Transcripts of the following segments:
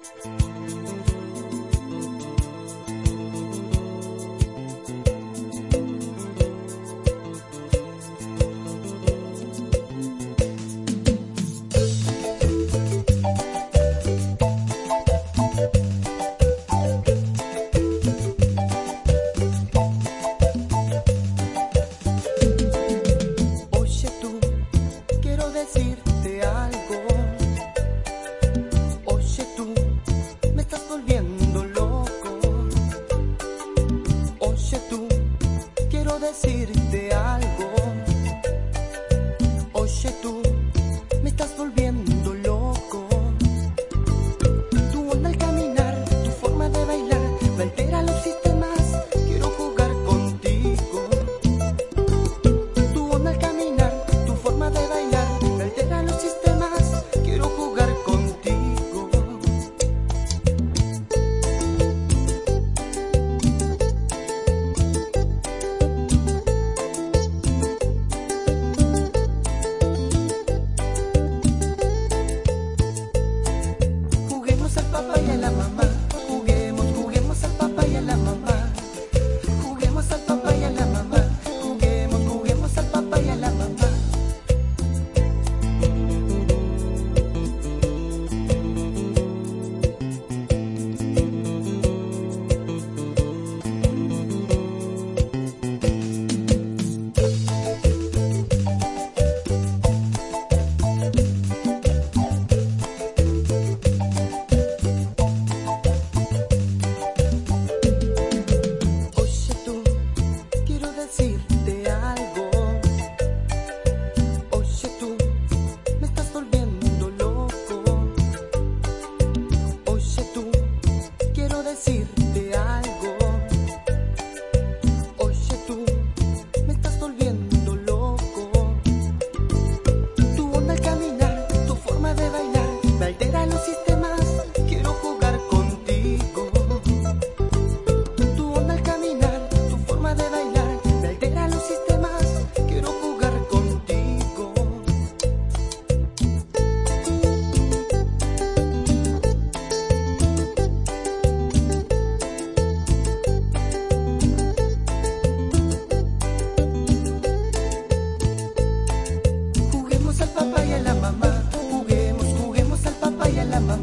Música decir el papá y el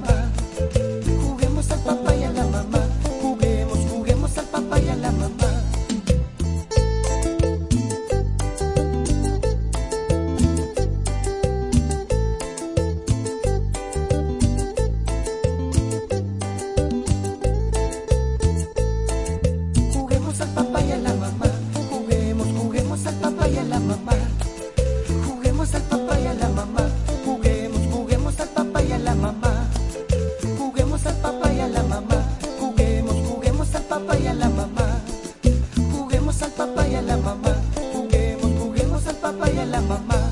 la mamá.